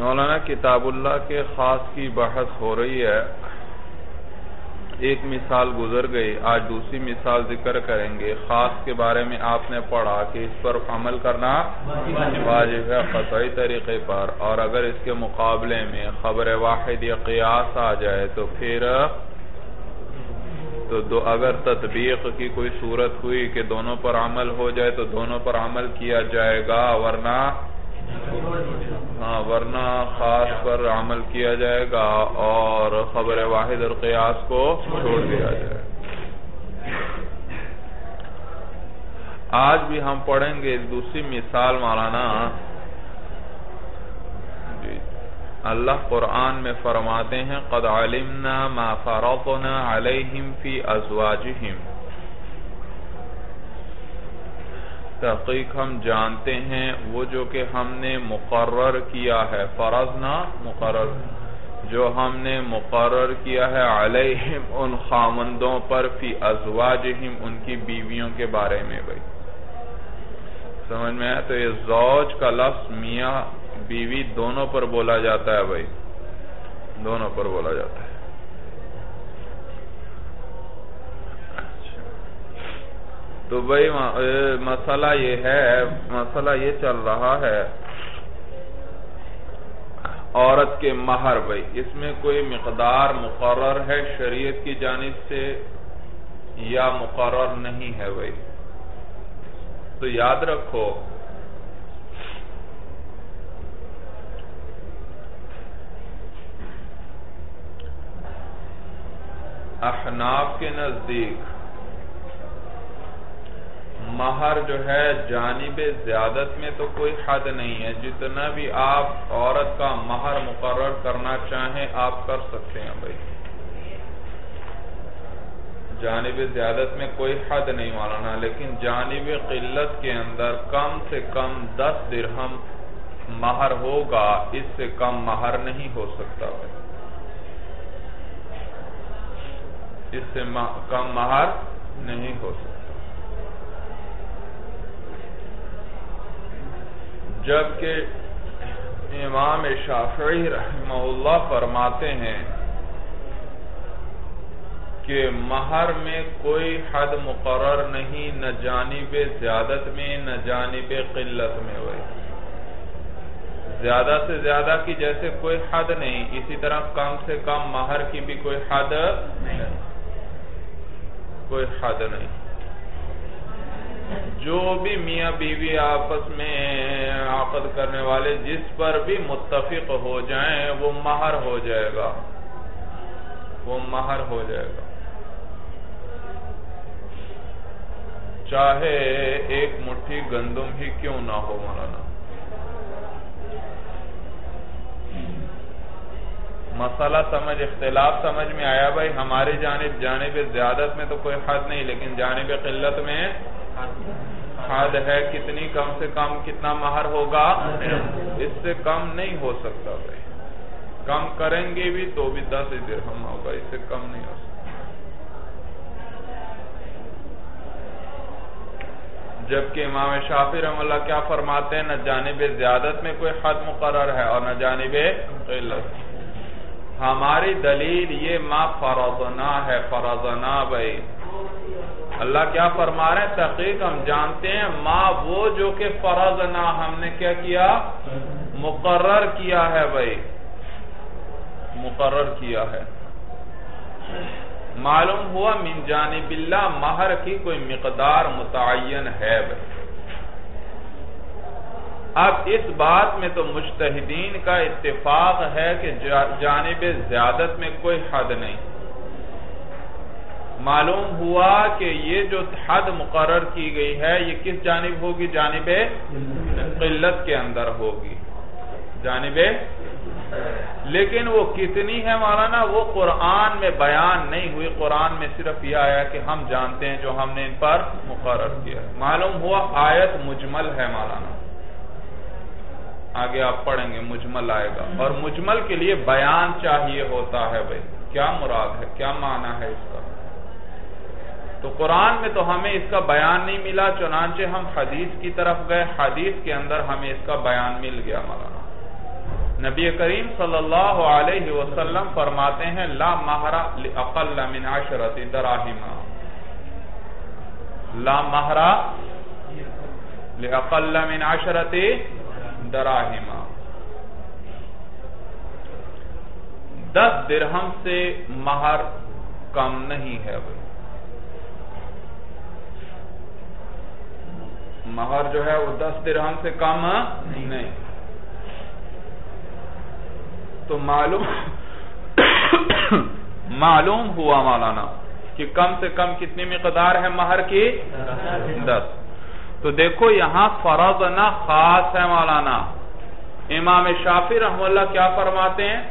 مولانا کتاب اللہ کے خاص کی بحث ہو رہی ہے۔ ایک مثال گزر گئی، آج دوسری مثال ذکر کریں گے۔ خاص کے بارے میں آپ نے پڑھا کہ اس پر عمل کرنا واجب ہے قطعی طریقے پر۔ اور اگر اس کے مقابلے میں خبر واحد یا قیاس آ جائے تو پھر تو اگر تطبیق کی کوئی صورت ہوئی کہ دونوں پر عمل ہو جائے تو دونوں پر عمل کیا جائے گا، ورنہ ہاں ورنہ خاص پر عمل کیا جائے گا اور خبر واحد اور قیاس کو چھوڑ دیا جائے۔ آج بھی ہم پڑھیں گے دوسری مثال مولانا۔ جی۔ اللہ قرآن میں فرماتے ہیں، قد علمنا ما فرطنا علیہم فی ازواجہم تحقیق ہم جانتے ہیں، وہ جو کہ ہم نے مقرر کیا ہے، فرض نہ مقرر، جو ہم نے مقرر کیا ہے علیہم، ان خامندوں پر، فی ازواجہم، ان کی بیویوں کے بارے میں بھائی۔ سمجھ میں ہے تو یہ زوج کا لفظ میاں بیوی دونوں پر بولا جاتا ہے بھائی۔ دونوں پر بولا جاتا ہے۔ تو بھائی مسئلہ یہ ہے، مسئلہ یہ چل رہا ہے، عورت کے مہر بھائی، اس میں کوئی مقدار مقرر ہے شریعت کی جانب سے یا مقرر نہیں ہے بھائی؟ تو یاد رکھو، احناف کے نزدیک مہر جو ہے جانب زیادت میں تو کوئی حد نہیں ہے۔ جتنا بھی آپ عورت کا مہر مقرر کرنا چاہیں، آپ کر سکتے ہیں بھائی۔ جانب زیادت میں کوئی حد نہیں مولانا، لیکن جانب قلت کے اندر کم سے کم دس درہم مہر ہوگا، اس سے کم مہر نہیں ہو سکتا۔ بھائی اس سے کم مہر نہیں ہو سکتا۔ جبکہ امام شافعی رحمہ اللہ فرماتے ہیں کہ مہر میں کوئی حد مقرر نہیں، نہ جانب زیادت میں، نہ جانب قلت میں ہوئے زیادہ سے زیادہ کی جیسے کوئی حد نہیں، اسی طرح کم سے کم مہر کی بھی کوئی حد نہیں۔ کوئی حد نہیں۔ جو بھی میاں بیوی آپس میں عقد کرنے والے جس پر بھی متفق ہو جائیں، وہ مہر ہو جائے گا۔ وہ مہر ہو جائے گا۔ چاہے ایک مٹھی گندم ہی کیوں نہ ہو مولانا۔ مسئلہ سمجھ، اختلاف سمجھ میں آیا بھائی، ہماری جانب جانب زیادت میں تو کوئی حد نہیں، لیکن جانب قلت میں حد ہے کتنی کم سے کم کتنا مہر ہوگا؟ اس سے کم نہیں ہو سکتا بھائی۔ کم کریں گے بھی تو بھی دس درہم ہوگا، اس سے کم نہیں ہو سکتا۔ جبکہ امام شافی رحم اللہ کیا فرماتے ہیں؟ نہ جانب زیادت میں کوئی حد مقرر ہے اور نہ جانب قلت۔ ہماری دلیل یہ ما فرضنا ہے، فرضنا بھائی۔ اللہ کیا فرما رہے ہیں؟ تحقیق ہم جانتے ہیں ما وہ جو کہ فرضنا ہم نے کیا کیا؟ مقرر کیا ہے بھائی۔ مقرر کیا ہے۔ معلوم ہوا من جانب اللہ مہر کی کوئی مقدار متعین ہے بھائی۔ اب اس بات میں تو مجتہدین کا اتفاق ہے کہ جانب زیادت میں کوئی حد نہیں۔ معلوم ہوا کہ یہ جو حد مقرر کی گئی ہے، یہ کس جانب ہوگی؟ جانب قلت کے اندر ہوگی۔ جانب لیکن وہ کتنی ہے مولانا؟ وہ قرآن میں بیان نہیں ہوئی۔ قرآن میں صرف یہ آیا کہ ہم جانتے ہیں جو ہم نے ان پر مقرر کیا۔ معلوم ہوا آیت مجمل ہے مولانا۔ آگے آپ پڑھیں گے، مجمل آئے گا۔ اور مجمل کے لیے بیان چاہیے ہوتا ہے بھائی۔ کیا مراد ہے؟ کیا معنی ہے اس کا؟ تو قرآن میں تو ہمیں اس کا بیان نہیں ملا، چنانچہ ہم حدیث کی طرف گئے، حدیث کے اندر ہمیں اس کا بیان مل گیا مولانا۔ نبی کریم صلی اللہ علیہ وسلم فرماتے ہیں، لا مہرہ لأقل من عشرت دراہیمہ لا مہرہ لأقل من عشرت دراہیمہ دس درہم سے مہر کم نہیں ہے۔ مہر جو ہے وہ دس درہم سے کم نہیں۔ تو معلوم معلوم ہوا مولانا کہ کم سے کم کتنی مقدار ہے مہر کی؟ دس۔ تو دیکھو یہاں فرض نہ خاص ہے مولانا۔ امام شافی رحم اللہ کیا فرماتے ہیں؟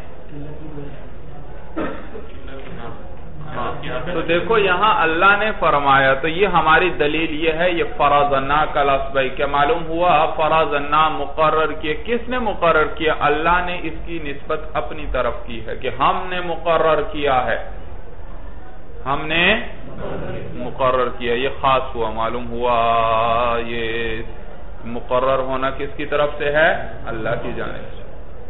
تو دیکھو یہاں اللہ نے فرمایا تو یہ ہماری دلیل یہ ہے، یہ فرازنہ کا لفظ بھائی، کیا معلوم ہوا؟ فرازنہ مقرر کیا، کس نے مقرر کیا؟ اللہ نے اس کی نسبت اپنی طرف کی ہے کہ ہم نے مقرر کیا ہے۔ ہم نے مقرر کیا، یہ خاص ہوا، معلوم ہوا۔ یہ مقرر ہونا کس کی طرف سے ہے؟ اللہ کی جانب سے۔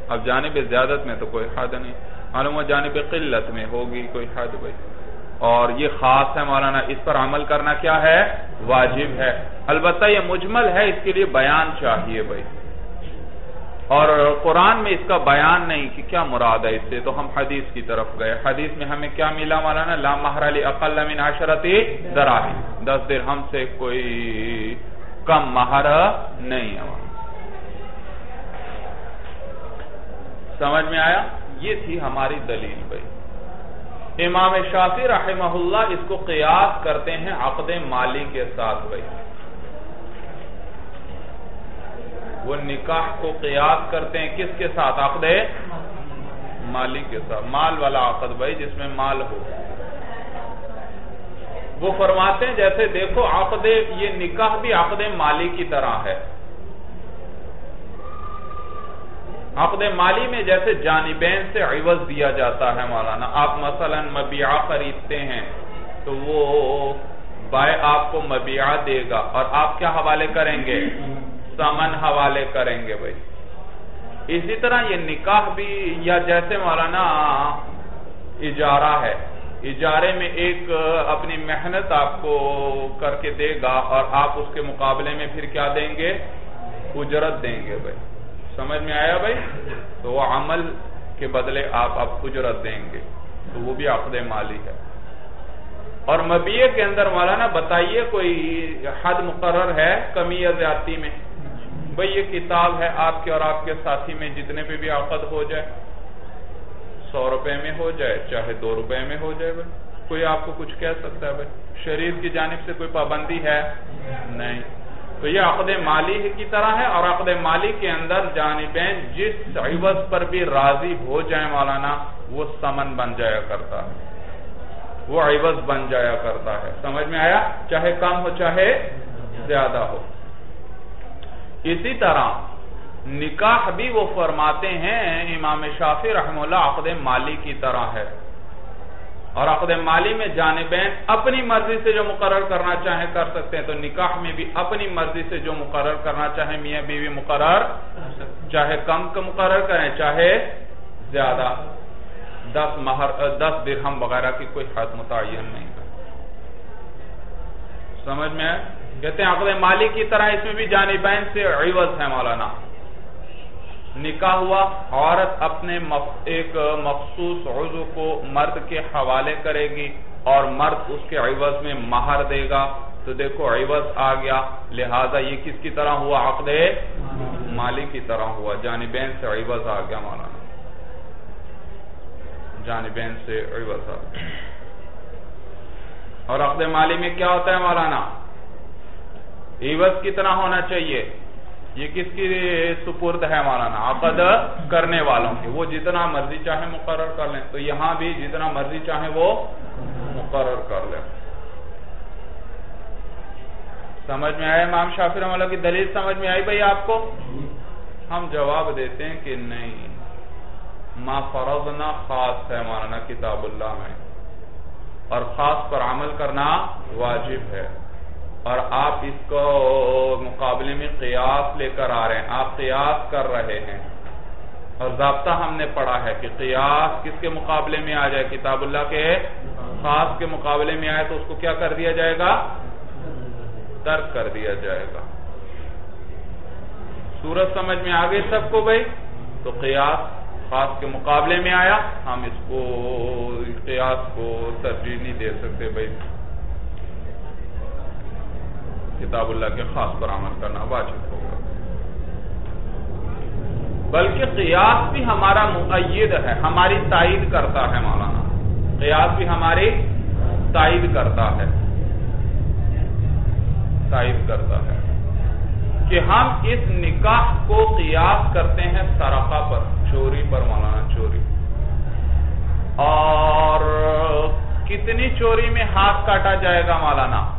اب جانب زیادت میں تو کوئی حد نہیں، معلوم ہوا جانب قلت میں ہوگی کوئی حد بھائی۔ اور یہ خاص ہے مولانا، اس پر عمل کرنا کیا ہے؟ واجب ہے۔ البتہ یہ مجمل ہے، اس کے لیے بیان چاہیے بھائی۔ اور قرآن میں اس کا بیان نہیں کہ کیا مراد ہے اس سے، تو ہم حدیث کی طرف گئے۔ حدیث میں ہمیں کیا ملا مولانا؟ لا محر علی اقل من عشرتی دراہی دس درہم سے کوئی کم مہر نہیں ہے۔ سمجھ میں آیا؟ یہ تھی ہماری دلیل بھائی۔ امام شافی رحمہ اللہ اس کو قیاس کرتے ہیں عقد مالی کے ساتھ بھائی۔ وہ نکاح کو قیاس کرتے ہیں کس کے ساتھ؟ عقد مالی کے ساتھ۔ مال والا عقد بھائی جس میں مال ہو۔ وہ فرماتے ہیں جیسے دیکھو عقد یہ نکاح بھی عقد مالی کی طرح ہے۔ عقد مالی میں جیسے جانبین سے عوض دیا جاتا ہے مولانا، آپ مثلا مبیعہ خریدتے ہیں تو وہ بائے آپ کو مبیعہ دے گا۔ اور آپ کیا حوالے کریں گے؟ سمن حوالے کریں گے بھائی۔ اسی طرح یہ نکاح بھی یا جیسے مولانا اجارہ ہے۔ اجارے میں ایک اپنی محنت آپ کو کر کے دے گا اور آپ اس کے مقابلے میں پھر کیا دیں گے؟ اجرت دیں گے بھائی۔ سمجھ میں آیا بھائی؟ تو وہ عمل کے بدلے آپ اب اجرت دیں گے۔ تو وہ بھی عقد مالی ہے۔ اور مبیعے کے اندر مولانا بتائیے کوئی حد مقرر ہے کمی یا زیادتی میں؟ بھئی یہ کتاب ہے آپ کے اور آپ کے ساتھی میں، جتنے پہ بھی عقد ہو جائے، سو روپے میں ہو جائے، چاہے دو روپے میں ہو جائے بھائی۔ کوئی آپ کو کچھ کہہ سکتا ہے بھائی؟ شریف کی جانب سے کوئی پابندی ہے؟ نہیں۔ تو یہ عقد مالی کی طرح ہے اور عقد مالی کے اندر جانبین جس عوض پر بھی راضی ہو جائے مولانا، وہ سمن بن جایا کرتا ہے۔ وہ عوض بن جایا کرتا ہے۔ سمجھ میں آیا؟ چاہے کم ہو، چاہے زیادہ ہو۔ اسی طرح نکاح بھی وہ فرماتے ہیں، امام شافی رحم اللہ عقد مالی کی طرح ہے۔ اور عقد مالی میں جانبین اپنی مرضی سے جو مقرر کرنا چاہیں کر سکتے ہیں۔ تو نکاح میں بھی اپنی مرضی سے جو مقرر کرنا چاہیں میاں بیوی مقرر چاہے کم کا مقرر کریں، چاہے زیادہ۔ دس مہر، دس درہم وغیرہ کی کوئی حد متعین نہیں۔ سمجھ میں کہتے ہیں عقد مالی کی طرح اس میں بھی جانبین سے عوض ہے مولانا۔ نکاح ہوا، عورت اپنے ایک مخصوص عضو کو مرد کے حوالے کرے گی اور مرد اس کے عوض میں مہر دے گا۔ تو دیکھو، عوض آ گیا۔ لہذا یہ کس کی طرح ہوا؟ عقد مالی کی طرح ہوا۔ جانبین سے عوض آ گیا مولانا۔ جانبین سے عوض آ گیا۔ اور عقد مالی میں کیا ہوتا ہے مولانا؟ عوض کتنا ہونا چاہیے۔ یہ کس کی سپرد ہے مولانا؟ عقد کرنے والوں کی۔ وہ جتنا مرضی چاہے مقرر کر لیں۔ تو یہاں بھی جتنا مرضی چاہے وہ مقرر کر لیں۔ سمجھ میں آئے امام شافر اللہ کی دلیل سمجھ میں آئی بھائی آپ کو؟ ہم جواب دیتے ہیں کہ نہیں۔ ما فرضنا خاص ہے مولانا کتاب اللہ میں۔ اور خاص پر عمل کرنا واجب ہے۔ اور آپ اس کو مقابلے میں قیاس لے کر آ رہے ہیں، آپ قیاس کر رہے ہیں۔ اور ضابطہ ہم نے پڑھا ہے کہ قیاس کس کے مقابلے میں آ جائے، کتاب اللہ کے خاص کے مقابلے میں آئے تو اس کو کیا کر دیا جائے گا؟ ترک کر دیا جائے گا۔ صورت سمجھ میں آگے سب کو بھائی؟ تو قیاس خاص کے مقابلے میں آیا، ہم اس کو، قیاس کو ترجیح نہیں دے سکتے بھائی۔ کتاب اللہ کے خاص پر عمل کرنا واجب ہوگا۔ بلکہ قیاس بھی ہمارا معید ہے، ہماری تائید کرتا ہے مولانا۔ قیاس بھی ہماری تائید کرتا ہے۔ تائید کرتا ہے۔ کہ ہم اس نکاح کو قیاس کرتے ہیں سرقہ پر، چوری پر، مولانا چوری۔ اور کتنی چوری میں ہاتھ کاٹا جائے گا مولانا؟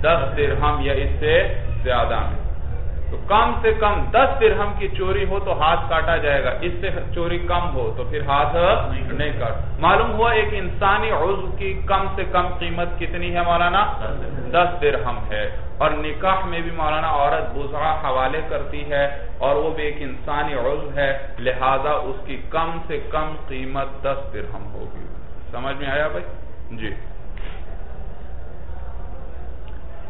دس درہم یا اس سے زیادہ میں۔ تو کم سے کم دس درہم کی چوری ہو تو ہاتھ کاٹا جائے گا۔ اس سے چوری کم ہو تو پھر ہاتھ نہیں کاٹ۔ معلوم ہوا ایک انسانی عضو کی کم سے کم قیمت کتنی ہے مولانا؟ دس درہم ہے۔ اور نکاح میں بھی مولانا عورت بزرا حوالے کرتی ہے اور وہ بھی ایک انسانی عضو ہے۔ لہذا اس کی کم سے کم قیمت دس درہم ہوگی۔ سمجھ میں آیا بھائی؟ جی۔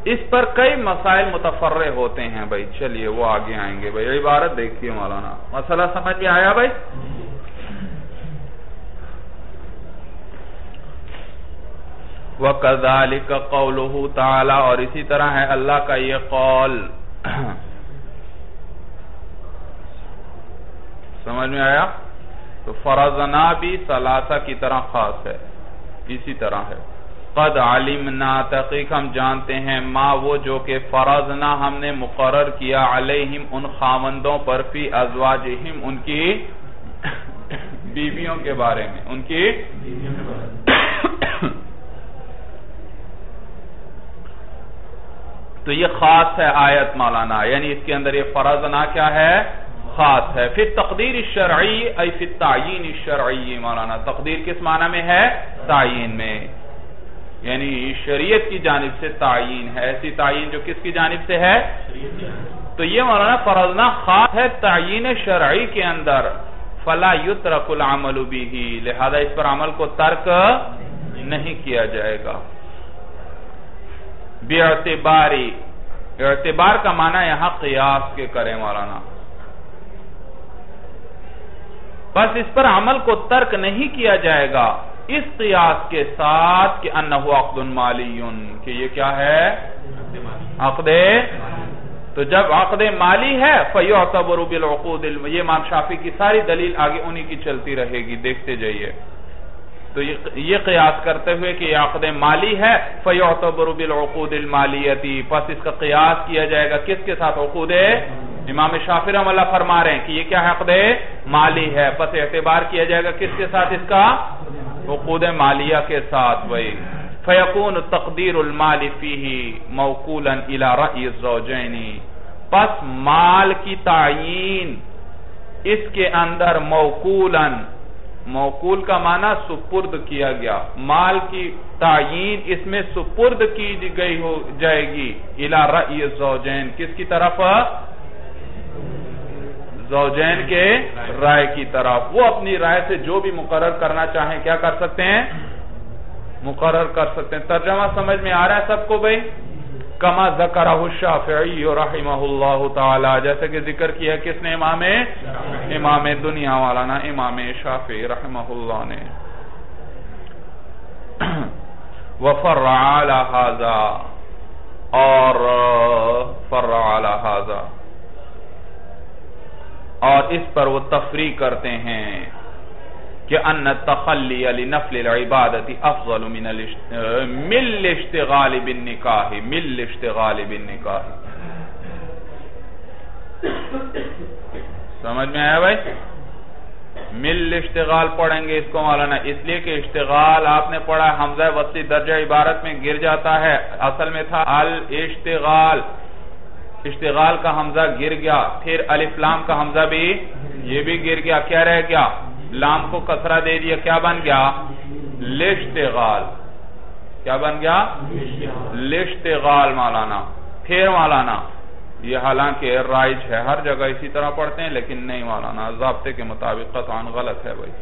اس پر کئی مسائل متفرع ہوتے ہیں بھائی۔ چلیے، وہ آگے آئیں گے۔ بھائی، عبارت دیکھیے مولانا۔ مسئلہ سمجھ میں آیا بھائی؟ وَقَذَلِكَ قَوْلُهُ تَعَالَى۔ اور اسی طرح ہے اللہ کا یہ قول۔ سمجھ میں آیا؟ تو فرضنا بھی سلاسہ کی طرح خاص ہے۔ اسی طرح ہے۔ قد علمنا تحقیق ہم جانتے ہیں، ما وہ جو کہ فرضنا ہم نے مقرر کیا علیہم ان خامندوں پر فی ازواجہم ان کی بیویوں کے بارے میں، ان کی تو یہ خاص ہے آیت مولانا یعنی اس کے اندر یہ فرضنا کیا ہے؟ خاص ہے۔ پھر تقدیر الشرعی، ای فی التعیین الشرعی مولانا، تقدیر کس معنی میں ہے؟ تعیین میں۔ یعنی شریعت کی جانب سے تعین ہے۔ ایسی تعین جو کس کی جانب سے ہے؟ تو یہ مولانا فرضنا خاص ہے تعین شرعی کے اندر۔ فلا یترک العمل بھی لہذا اس پر عمل کو ترک نہیں کیا جائے گا۔ بے اعتباری اعتبار کا معنی یہاں قیاس کے کریں مولانا۔ بس اس پر عمل کو ترک نہیں کیا جائے گا۔ اس قیاس کے ساتھ کہ انہو عقد مالی کہ یہ کیا ہے؟ عقد تو جب عقد مالی ہے فَيُعْتَبُرُ بِالْعُقُودِ یہ امام شافی کی ساری دلیل آگے انہی کی چلتی رہے گی، دیکھتے جائیے۔ تو یہ قیاس کرتے ہوئے کہ یہ عقد مالی ہے فَيُعْتَبُرُ بِالْعُقُودِ الْمَالِيَتِ پس اس کا قیاس کیا جائے گا، کس کے ساتھ عقود؟ امام شافی رحم اللہ فرما رہے ہیں کہ یہ کیا ہے؟ عقد مالی ہے۔ پس اعتبار کیا جائے گا، کس کے ساتھ اس کا؟ عقود مالیہ کے ساتھ وہی۔ فیقون تقدیر المال فیہ موقولا الى رأی الزوجین۔ پس مال کی تعین اس کے اندر موقولا موقول کا معنی سپرد کیا گیا۔ مال کی تعین اس میں سپرد کی گئی ہو، جائے گی۔ الى رأی الزوجین۔ کس کی طرف؟ زوجین کے رائے کی طرف۔ وہ اپنی رائے سے جو بھی مقرر کرنا چاہیں کیا کر سکتے ہیں؟ مقرر کر سکتے ہیں۔ ترجمہ سمجھ میں آ رہا ہے سب کو بھئی کما ذکرہ الشافعی رحمہ اللہ تعالی۔ جیسے کہ ذکر کیا کس نے؟ امام امام دنیا والا نا امام شافعی رحمہ اللہ نے۔ وفرع علی حاضا اور فرع علی حاضا اور اس پر وہ تفریح کرتے ہیں کہ ان تخلی علی نفل العبادت افضل من مل الاشتغال بالنکاح، مل الاشتغال بالنکاح. سمجھ میں آیا بھائی؟ مل اشتغال پڑھیں گے اس کو مولانا، اس لیے کہ اشتغال آپ نے پڑھا، حمزہ وسطی درجہ عبارت میں گر جاتا ہے، اصل میں تھا الاشتغال اشتغال کا حمزہ گر گیا، پھر الف لام کا حمزہ بھی یہ بھی گر گیا، کیا رہ گیا؟ لام کو کسرہ دے دیا، کیا بن گیا؟ لشتغال۔ کیا بن گیا؟ لشتغال مولانا۔ پھر مولانا، یہ حالانکہ رائج ہے، ہر جگہ اسی طرح پڑھتے ہیں، لیکن نہیں مولانا، ضابطے کے مطابق قطعا غلط ہے بھائی۔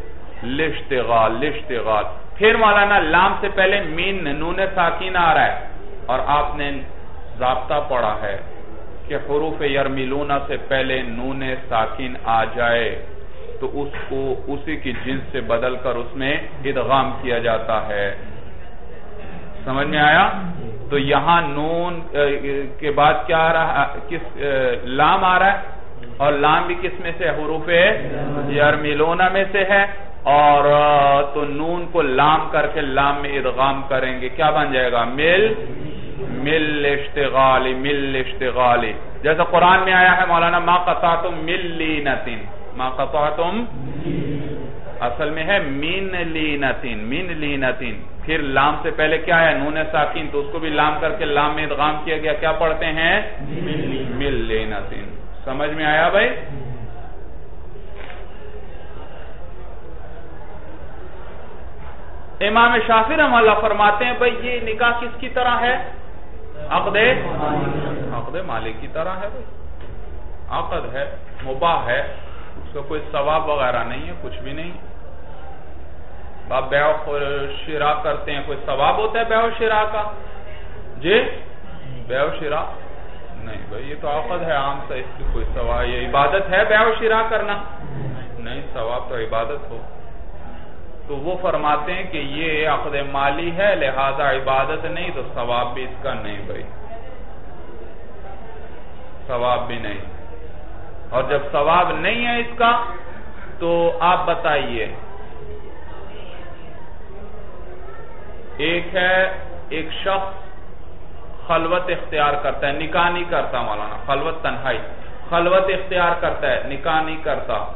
لشتغال لشتغال۔ پھر مولانا، لام سے پہلے مین نون ساکین آ رہا ہے اور آپ نے ضابطہ پڑھا ہے۔ کہ حروف یرمیلونا سے پہلے نون ساکین آ جائے تو اس کو اسی کی جنس سے بدل کر اس میں ادغام کیا جاتا ہے۔ سمجھ میں آیا؟ تو یہاں نون کے بعد کیا آ رہا؟ کس لام آ رہا ہے؟ اور لام بھی کس میں سے حروف یرمیلونا میں سے ہے۔ اور تو نون کو لام کر کے لام میں ادغام کریں گے۔ کیا بن جائے گا؟ مل مل اشتغالی مل اشتغالی۔ جیسا قرآن میں آیا ہے، مولانا، ما قطعتم مل لینتن ما قطعتم اصل میں ہے مین لینتن مین لینتن پھر لام سے پہلے کیا ہے نون ساکین۔ تو اس کو بھی لام کر کے لام میں ادغام کیا گیا۔ کیا پڑھتے ہیں؟ مل لینتن سمجھ میں آیا بھائی؟ امام شافر ہم اللہ فرماتے ہیں، بھائی، یہ نکاح کس کی طرح ہے؟ عقد عقد مالک کی طرح ہے عقد ہے، مباح ہے، اس کا کوئی ثواب وغیرہ نہیں ہے، کچھ بھی نہیں۔ آپ بیع و شراء کرتے ہیں، کوئی ثواب ہوتا ہے بیع و شراء کا؟ جی؟ بیع و شراء؟ نہیں بھائی، یہ تو عقد ہے، عام سا اس کی کوئی ثواب، یہ عبادت ہے بیع و شراء کرنا؟ نہیں، ثواب تو عبادت ہو۔ تو وہ فرماتے ہیں کہ یہ عقد مالی ہے، لہذا عبادت نہیں، تو ثواب بھی اس کا نہیں بھائی۔ ثواب بھی نہیں۔ اور جب ثواب نہیں ہے اس کا، تو آپ بتائیے۔ ایک ہے، ایک شخص خلوت اختیار کرتا ہے، نکاح نہیں کرتا مولانا، خلوت تنہائی۔ خلوت اختیار کرتا ہے، نکاح نہیں کرتا۔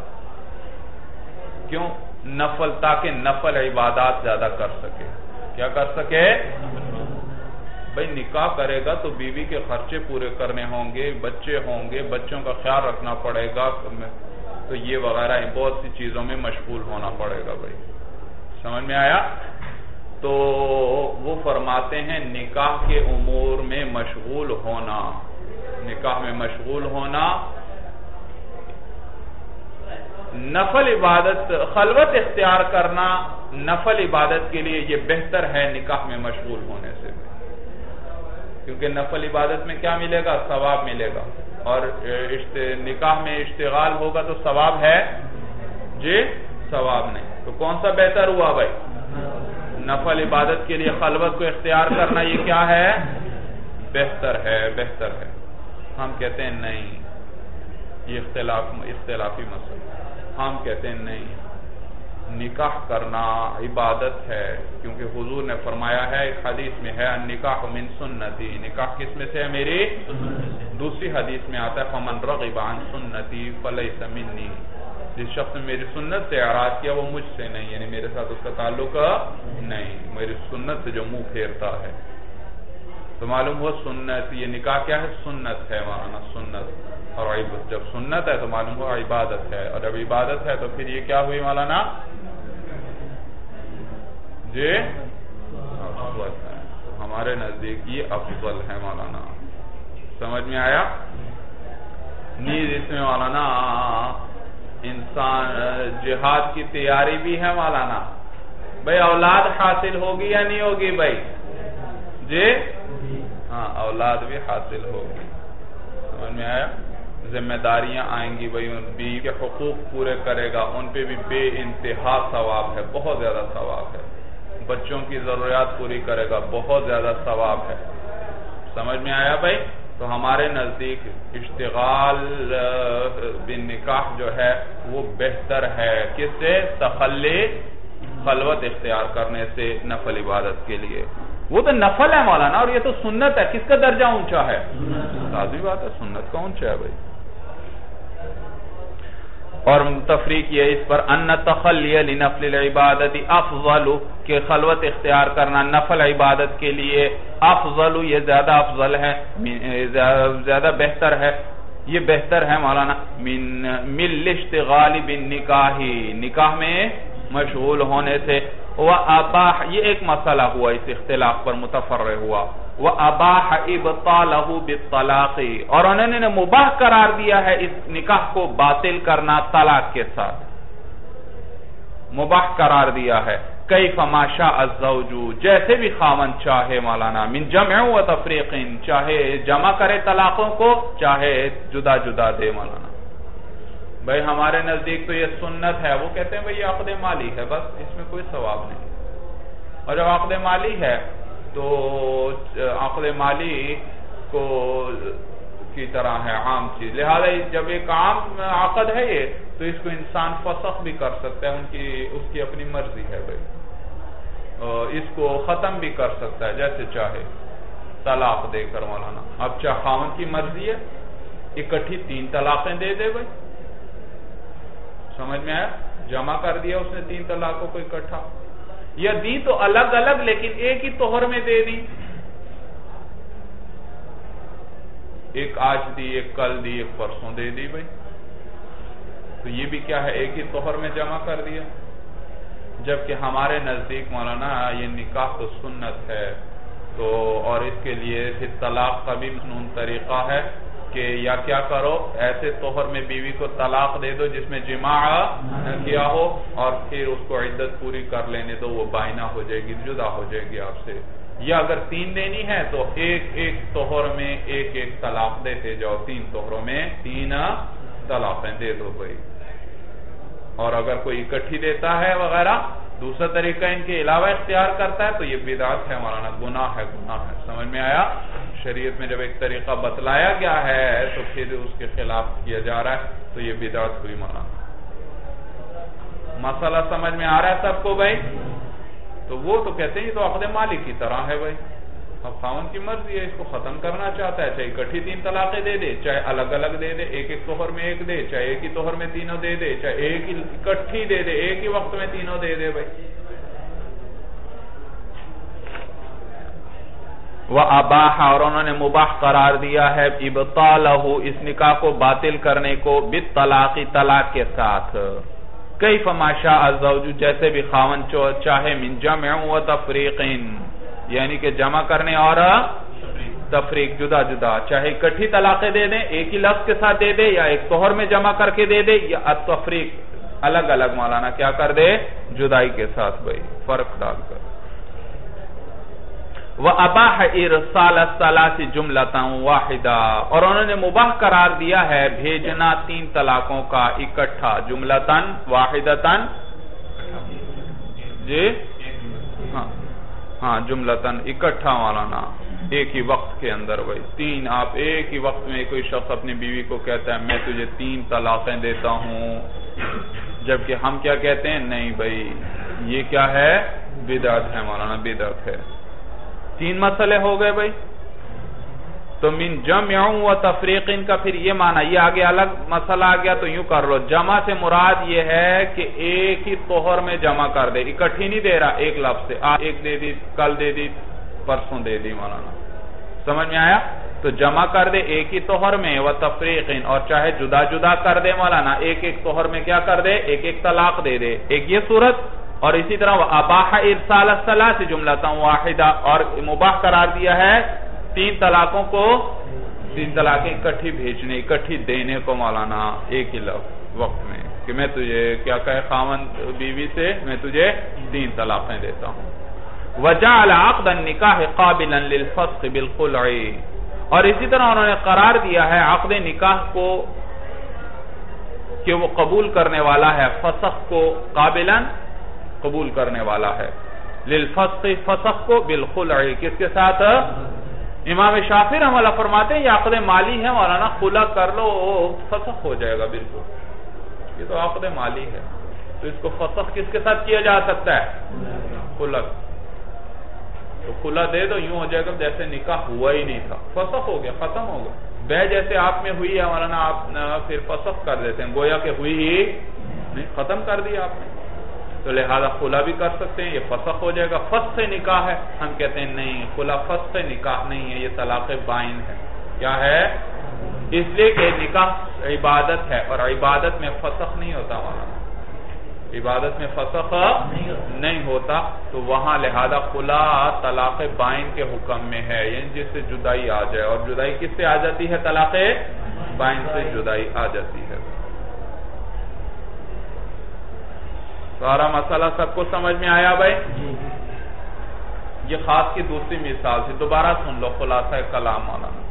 کیوں؟ نفل تاکہ نفل عبادات زیادہ کر سکے۔ کیا کر سکے؟ بھئی نکاح کرے گا تو بیوی کے خرچے پورے کرنے ہوں گے، بچے ہوں گے، بچوں کا خیال رکھنا پڑے گا، تو یہ وغیرہ بہت سی چیزوں میں مشغول ہونا پڑے گا بھئی سمجھ میں آیا؟ تو وہ فرماتے ہیں نکاح کے امور میں مشغول ہونا، نکاح میں مشغول ہونا نفل عبادت، خلوت اختیار کرنا نفل عبادت کے لیے یہ بہتر ہے نکاح میں مشغول ہونے سے۔ کیونکہ نفل عبادت میں کیا ملے گا؟ ثواب ملے گا۔ اور نکاح میں اشتغال ہوگا تو ثواب ہے؟ جی ثواب نہیں۔ تو کون سا بہتر ہوا بھائی؟ نفل عبادت کے لیے خلوت کو اختیار کرنا یہ کیا ہے؟ بہتر ہے بہتر ہے۔ ہم کہتے ہیں نہیں، یہ اختلاف، اختلافی مسئلہ۔ ہم کہتے ہیں نہیں، نکاح کرنا عبادت ہے، کیونکہ حضور نے فرمایا ہے، ایک حدیث میں ہے نکاح من سنتی، نکاح کس میں سے ہے میری؟ دوسری حدیث میں آتا ہے، فمن رغب عن سنتی فلیس منی۔ جس شخص نے میری سنت سے اعراض کیا، وہ مجھ سے نہیں یعنی میرے ساتھ اس کا تعلق نہیں۔ میری سنت سے جو منہ پھیرتا ہے۔ تو معلوم ہوا سنت، یہ نکاح کیا ہے؟ سنت ہے مولانا سنت۔ اور جب سنت ہے تو معلوم ہوا عبادت ہے۔ اور جب عبادت ہے تو پھر یہ کیا ہوئی مولانا؟ جی؟ افضل ہے۔ ہمارے نزدیک یہ افضل ہے مولانا۔ سمجھ میں آیا؟ نیز اس میں مولانا، انسان، جہاد کی تیاری بھی ہے مولانا۔ بھائی اولاد حاصل ہوگی یا نہیں ہوگی بھائی؟ جی؟ اولاد بھی حاصل ہوگی سمجھ میں آیا؟ ذمہ داریاں آئیں گی بھائی، ان بی کے حقوق پورے کرے گا، ان پہ بھی بے انتہا ثواب ہے، بہت زیادہ ثواب ہے۔ بچوں کی ضروریات پوری کرے گا، بہت زیادہ ثواب ہے۔ سمجھ میں آیا بھائی؟ تو ہمارے نزدیک اشتغال بن نکاح جو ہے، وہ بہتر ہے۔ کس سے؟ تخلی، خلوت اختیار کرنے سے، نفل عبادت کے لیے۔ وہ تو نفل ہے مولانا اور یہ تو سنت ہے۔ کس کا درجہ اونچا ہے؟ لازمی بات ہے سنت کا اونچا ہے بھائی۔ اور تفریق یہ اس پر ان تخلی لنفل العبادت افضل کہ خلوت اختیار کرنا نفل عبادت کے لیے افضل یہ زیادہ افضل ہے زیادہ بہتر ہے۔ یہ بہتر ہے مولانا من الاشتغال بالنکاحی نکاح میں مشغول ہونے سے یہ ایک مسئلہ ہوا، اس اختلاف پر متفرع ہوا۔ وہ اباہ اور انہوں نے مباح قرار دیا ہے اس نکاح کو باطل کرنا طلاق کے ساتھ۔ مباح قرار دیا ہے۔ کئی فماشا الزوجو جیسے بھی خاون چاہے مولانا، من جمع و تفریقین چاہے جمع کرے طلاقوں کو، چاہے جدا جدا دے مولانا۔ بھئی ہمارے نزدیک تو یہ سنت ہے، وہ کہتے ہیں بھئی یہ عقد مالی ہے، بس اس میں کوئی ثواب نہیں۔ اور جب عقد مالی ہے تو عقد مالی کو کی طرح ہے، عام چیز۔ لہذا جب ایک عام عقد ہے یہ، تو اس کو انسان فسخ بھی کر سکتا ہے، ان کی، اس کی اپنی مرضی ہے بھائی۔ اس کو ختم بھی کر سکتا ہے، جیسے چاہے۔ طلاق دے کر مولانا۔ اب چاہ خاون کی مرضی ہے، اکٹھی تین طلاقیں دے دے بھائی۔ سمجھ میں آیا؟ جمع کر دیا اس نے تین طلاقوں کو اکٹھا۔ یا دی تو الگ الگ، لیکن ایک ہی توہر میں دے دی۔ ایک آج دی، ایک کل دی، ایک پرسوں دے دی بھائی۔ تو یہ بھی کیا ہے؟ ایک ہی توہر میں جمع کر دیا۔ جبکہ ہمارے نزدیک مولانا، یہ نکاح تو سنت ہے۔ تو اور اس کے لیے پھر طلاق کا بھی مصنون طریقہ ہے۔ کہ یا کیا کرو، ایسے توہر میں بیوی کو طلاق دے دو جس میں جماع کیا ہو اور پھر اس کو عدت پوری کر لینے دو، وہ بائنہ ہو جائے گی، جدا ہو جائے گی آپ سے۔ یا اگر تین دینی ہے تو ایک ایک توہر میں ایک ایک طلاق دیتے جاؤ۔ تین توہروں میں تین طلاقیں دے دو بھائی۔ اور اگر کوئی اکٹھی دیتا ہے وغیرہ، دوسرا طریقہ ان کے علاوہ اختیار کرتا ہے، تو یہ بدعت ہے، مولانا، گناہ ہے گناہ ہے۔ سمجھ میں آیا؟ شریعت میں جب ایک طریقہ بتلایا گیا ہے تو پھر اس کے خلاف کیا جا رہا ہے، تو یہ بدعت ہوئی مولانا مسئلہ سمجھ میں آ رہا ہے سب کو بھائی؟ تو وہ تو کہتے ہیں یہ تو عقد مالک کی طرح ہے بھائی۔ اب خاون کی مرضی ہے، اس کو ختم کرنا چاہتا ہے، چاہے اکٹھی تین طلاقیں دے دے، چاہے الگ الگ دے دے، ایک ایک توہر میں ایک دے، چاہے ایک ہی توہر میں تینوں دے دے، چاہے ایک ہی اکٹھی دے دے، ایک ہی وقت میں تینوں دے دے بھائی۔ وہ اباہ اور انہوں نے مباح قرار دیا ہے ابطالہ اس نکاح کو باطل کرنے کو بالطلاقی طلاق کے ساتھ۔ کئی فماشا الزوج، جیسے بھی خاون چاہے، من جمع و یعنی کہ جمع کرنے اور تفریق، جدا جدا۔ چاہے کٹھی طلاقیں دے دیں، ایک ہی لفظ کے ساتھ دے دے یا ایک توہر میں جمع کر کے دے دے یا تفریق الگ الگ، مولانا کیا کر دے؟ جدائی کے ساتھ بھائی، فرق ڈال کر۔ وَأَبَاحَ إِرْسَالَ السَّلَاسِ جُمْلَةً وَاحِدًا۔ اور انہوں نے مباح قرار دیا ہے، بھیجنا تین طلاقوں کا اکٹھا، جملتاً، واحدتاً۔ جی؟ ہاں ہاں جملتاً اکٹھا والانا ایک ہی وقت کے اندر بھائی تین، آپ ایک ہی وقت میں کوئی شخص اپنی بیوی کو کہتا ہے، میں تجھے تین طلاقیں دیتا ہوں۔ جبکہ ہم کیا کہتے ہیں؟ نہیں بھائی، یہ کیا ہے؟ بدعت ہے، مولانا، بدعت ہے۔ تین مسئلے ہو گئے بھائی۔ تو من جمع و تفریقین کا پھر یہ معنی، یہ آگے الگ مسئلہ آگیا تو یوں کر لو۔ جمع سے مراد یہ ہے کہ ایک ہی توہر میں جمع کر دے۔ اکٹھی نہیں دے رہا، ایک لفظ سے۔ آج ایک دے دی، کل دے دی، پرسوں دے دی مولانا۔ سمجھ میں آیا؟ تو جمع کر دے ایک ہی توہر میں و تفریقین اور چاہے جدا جدا کر دے مولانا، ایک ایک توہر میں کیا کر دے؟ ایک ایک طلاق دے دے۔ ایک یہ صورت اور اسی طرح وہ ارسال سے جملتا واحدہ اور مباح قرار دیا ہے تین طلاقوں کو، تین طلاقیں اکٹھی بھیجنے، اکٹھی دینے کو مولانا، ایک ہی وقت میں، کہ میں تجھے کیا کہے خامن بیوی سے، میں تجھے تین طلاقیں دیتا ہوں۔ وَجَعَلَ عَقْدَ النِّكَاهِ قَابِلًا لِلْفَسْقِ بِالْخُلْعِ اور اسی طرح انہوں نے قرار دیا ہے عقد نکاح کو، کہ وہ قبول کرنے والا ہے فسخ کو قابلاً قبول کرنے والا ہے۔ للفسق فسق کو بالخلع، کس کے ساتھ؟ امام شافی رحم اللہ فرماتے ہیں یہ عقد مالی ہے مولانا، خلع کر لو فسق ہو جائے گا، بالکل۔ یہ تو عقد مالی ہے۔ تو اس کو فسق کس کے ساتھ کیا جا سکتا ہے؟ خلع۔ تو خلع دے دو، یوں ہو جائے گا جیسے نکاح ہوا ہی نہیں تھا۔ فسق ہو گیا، ختم ہو گیا۔ بے جیسے آپ میں ہوئی ہے، مولانا، آپ پھر فسق کر دیتے ہیں۔ گویا کہ ہوئی ہی نہیں، ختم کر دیا آپ نے۔ تو لہذا خلا بھی کر سکتے ہیں، یہ فسخ ہو جائے گا۔ فس سے نکاح ہے۔ ہم کہتے ہیں نہیں، خلا فس سے نکاح نہیں ہے، یہ طلاق بائن ہے۔ کیا ہے؟ اس لیے کہ نکاح عبادت ہے اور عبادت میں فسخ نہیں ہوتا عبادت میں فسخ نہیں ہوتا۔ تو وہاں لہذا خلا طلاق بائن کے حکم میں ہے۔ یعنی جس سے جدائی آ جائے۔ اور جدائی کس سے آ جاتی ہے؟ طلاق بائن سے جدائی آ جاتی ہے۔ سارا مسئلہ سب کو سمجھ میں آیا بھائی؟ یہ خاص کی دوسری مثال تھی دوبارہ سن لو خلاصہ کلام مولانا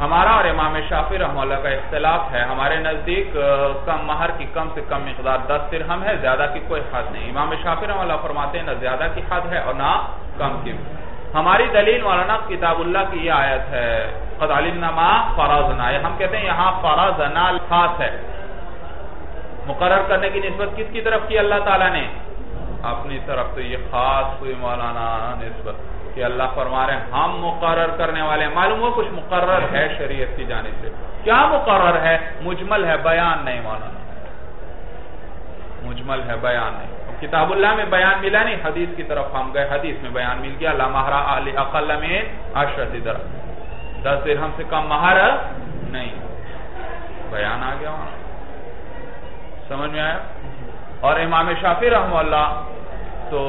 ہمارا اور امام شافی رحمہ اللہ کا اختلاف ہے۔ ہمارے نزدیک کم مہر کی کم سے کم مقدار دس درہم ہے زیادہ کی کوئی حد نہیں۔ امام شافی رحمہ اللہ فرماتے ہیں نہ زیادہ کی حد ہے اور نہ کم کی۔ ہماری دلیل مولانا کتاب اللہ کی یہ آیت ہے قد علمنا ما فرازنا ہم کہتے ہیں یہاں فرازنا خاص ہے۔ مقرر کرنے کی نسبت کس کی طرف کی اللہ تعالیٰ نے؟ اپنی طرف. تو یہ خاص ہوئی مولانا نسبت کہ اللہ فرما رہے ہیں، ہم مقرر کرنے والے ہیں معلوم ہو کچھ مقرر ہے شریعت کی جانب سے؟ کیا مقرر ہے؟ مجمل ہے، بیان نہیں مولانا. مجمل ہے، بیان نہیں. کتاب اللہ میں بیان ملا نہیں، حدیث کی طرف ہم گئے، حدیث میں بیان مل گیا اللہ مہرہ اقل میں عشرت در دس درہم سے کم مہر نہیں. بیان آ گیا وہاں. سمجھ میں آیا؟ اور امام شافی رحمہ اللہ تو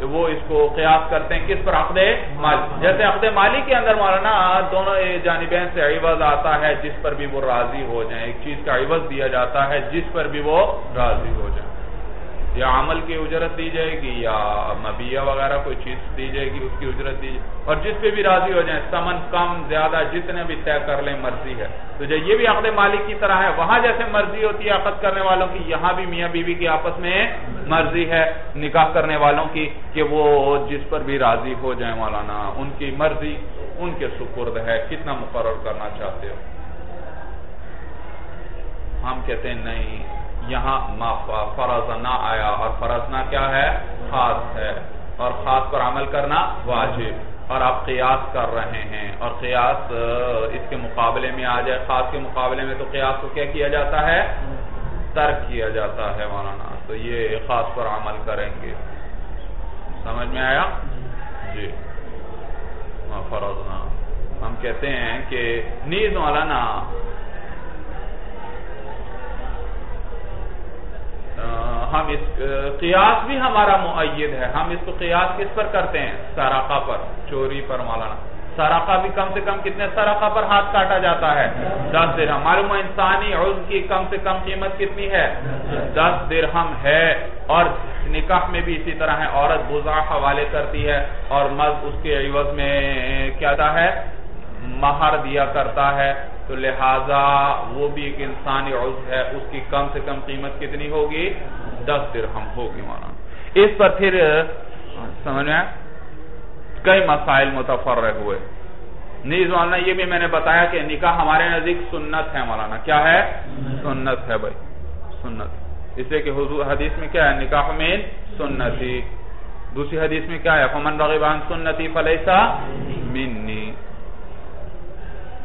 وہ اس کو قیاس کرتے ہیں کس پر عقد مالی جیسے عقد مالی کے اندر مولانا دونوں جانبین سے عوض آتا ہے جس پر بھی وہ راضی ہو جائیں، ایک چیز کا عوض دیا جاتا ہے جس پر بھی وہ راضی ہو جائیں۔ یا عمل کی اجرت دی جائے گی، یا مبیہ وغیرہ کوئی چیز دی جائے گی، اس کی اجرت دی جائے گی۔ اور جس پہ بھی راضی ہو جائیں، سمن کم، زیادہ، جتنے بھی طے کر لیں، مرضی ہے۔ تو جب یہ بھی عقد مالک کی طرح ہے، وہاں جیسے مرضی ہوتی ہے عقد کرنے والوں کی، یہاں بھی میاں بیوی کی آپس میں مرضی ہے نکاح کرنے والوں کی کہ وہ جس پر بھی راضی ہو جائیں مولانا، ان کی مرضی، ان کے سپرد ہے، کتنا مقرر کرنا چاہتے ہو؟ ہم کہتے ہیں نہیں یہاں فرض نہ آیا اور فرض نہ کیا ہے؟ خاص ہے۔ اور خاص پر عمل کرنا واجب۔ اور آپ قیاس کر رہے ہیں۔ اور قیاس اس کے مقابلے میں آ جائے۔ خاص کے مقابلے میں تو قیاس کو کیا کیا جاتا ہے؟ ترک کیا جاتا ہے مولانا۔ تو یہ خاص پر عمل کریں گے۔ سمجھ میں آیا؟ جی۔ فرض نہ۔ ہم کہتے ہیں کہ نیز مولانا ہم اس قیاس بھی ہمارا معید ہے۔ ہم اس کو قیاس کس پر کرتے ہیں؟ سراقہ پر، چوری پر مولانا۔ سراقہ بھی کم سے کم کتنے سراقہ پر ہاتھ کاٹا جاتا ہے؟ دس درہم۔ معلوم انسانی عضو کی کم سے کم قیمت کتنی ہے؟ دس درہم ہے۔ اور نکاح میں بھی اسی طرح ہے۔ عورت بزا حوالے کرتی ہے اور مرد اس کے عوض میں کیا ہے؟ مہر دیا کرتا ہے۔ تو لہٰذا وہ بھی ایک انسانی عضو ہے، اس کی کم سے کم قیمت کتنی ہوگی؟ دس درہم ہوگی مولانا اس پر پھر، سمجھ میں؟ کئی مسائل متفرق ہوئے۔ نیز مولانا، یہ بھی میں نے بتایا کہ نکاح ہمارے نزدیک سنت ہے مولانا۔ کیا ہے؟ سنت ہے بھائی۔ سنت۔ اس لیے کہ حدیث میں کیا ہے؟ نکاح میں سنتی۔ دوسری حدیث میں کیا ہے؟ فمن رغبان سنتی فلیسا منی۔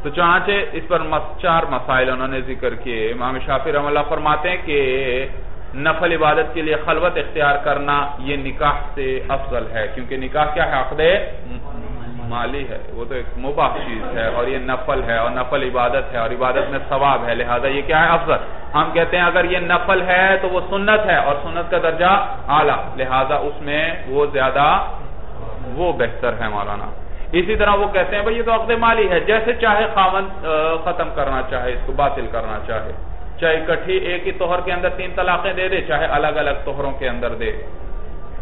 تو چانچہ اس پر چار مسائل انہوں نے ذکر کیے۔ امام شافی رحم اللہ فرماتے ہیں کہ نفل عبادت کے لیے خلوت اختیار کرنا یہ نکاح سے افضل ہے، کیونکہ نکاح کیا ہے؟ عقد مالی ہے، وہ تو ایک مباح چیز ہے اور یہ نفل ہے اور نفل عبادت ہے اور عبادت میں ثواب ہے، لہذا یہ کیا ہے؟ افضل۔ ہم کہتے ہیں اگر یہ نفل ہے تو وہ سنت ہے اور سنت کا درجہ اعلیٰ، لہذا اس میں وہ زیادہ وہ بہتر ہے مولانا۔ اسی طرح وہ کہتے ہیں بھئی یہ تو عقد مالی ہے، جیسے چاہے خامن ختم کرنا چاہے، اس کو باطل کرنا چاہے۔ چاہے کٹھی ایک ہی توہر کے اندر تین طلاقیں دے دے، چاہے الگ الگ توہروں کے اندر دے۔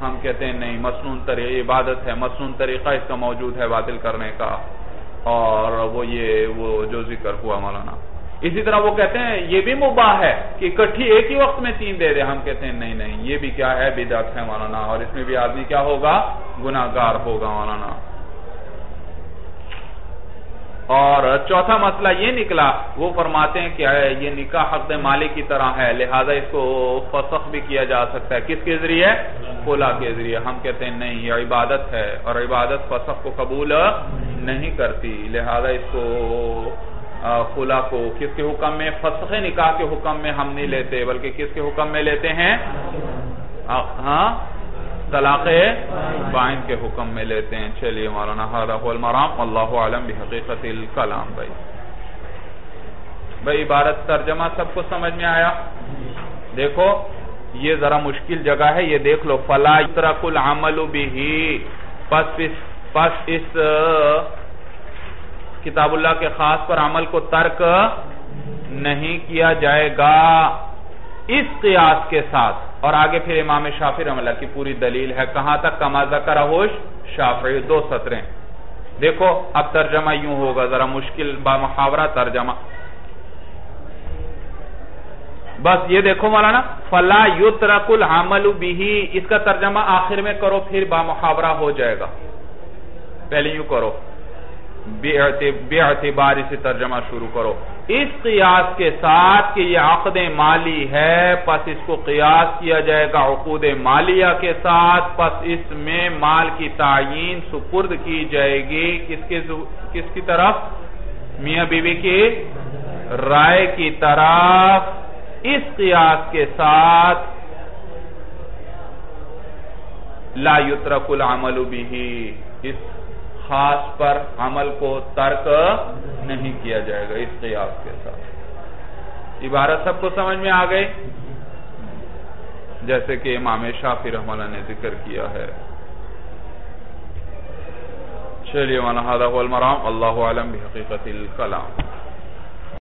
ہم کہتے ہیں نہیں مسنون طریقہ عبادت ہے مسنون طریقہ اس کا موجود ہے باطل کرنے کا۔ اور وہ یہ، وہ جو ذکر ہوا مولانا۔ اسی طرح وہ کہتے ہیں یہ بھی مباح ہے کہ کٹھی ایک ہی وقت میں تین دے دے۔ ہم کہتے ہیں نہیں نہیں، یہ بھی کیا ہے، بدعت ہے مولانا۔ اور اس میں بھی آدمی کیا ہوگا؟ گناہگار ہوگا مولانا۔ اور چوتھا مسئلہ یہ نکلا، وہ فرماتے ہیں کہ یہ نکاح حق مالک کی طرح ہے، لہذا اس کو فسخ بھی کیا جا سکتا ہے۔ کس کے ذریعے؟ خلا کے ذریعے۔ ہم کہتے ہیں نہیں، یہ عبادت ہے اور عبادت فسخ کو قبول نہیں کرتی۔ لہذا اس کو خلا کو کس کے حکم میں؟ فسخ نکاح کے حکم میں ہم نہیں لیتے، بلکہ کس کے حکم میں لیتے ہیں؟ ہاں؟ طلاق بائن کے حکم میں لیتے ہیں۔ چلیے مولانا المرام۔ اللہ عالم بحقیقت الکلام۔ بھائی بھئی عبارت ترجمہ سب کو سمجھ میں آیا؟ دیکھو، یہ ذرا مشکل جگہ ہے، یہ دیکھ لو۔ فلا یترک العمل بھی پس اس پس اس، کتاب اللہ کے خاص پر عمل کو ترک نہیں کیا جائے گا۔ اس قیاس کے ساتھ۔ اور آگے پھر امام شافی رحم اللہ کی پوری دلیل ہے کہاں تک کما ذکر ہوش؟ شافی دو سطریں۔ دیکھو، اب ترجمہ یوں ہوگا، ذرا مشکل با محاورہ ترجمہ۔ بس یہ دیکھو مولانا، فلا یترک العمل بھی اس کا ترجمہ آخر میں کرو، پھر با محاورہ ہو جائے گا۔ پہلے یوں کرو۔ بے اعتبار سے ترجمہ شروع کرو۔ اس قیاس کے ساتھ کہ یہ عقد مالی ہے، پس اس کو قیاس کیا جائے گا عقود مالیہ کے ساتھ، پس اس میں مال کی تعین سپرد کی جائے گی۔ کس کی طرف؟ میاں بیوی کی رائے کی طرف۔ اس قیاس کے ساتھ لا یترک العمل بھی اس خاص پر عمل کو ترک نہیں کیا جائے گا اس قیاس کے ساتھ۔ عبارت سب کو سمجھ میں آ گئی؟ جیسے کہ امام شافی رحمہ اللہ نے ذکر کیا ہے۔ چلیے، وانا هذا المرام۔ اللہ علم بحقیقت الکلام۔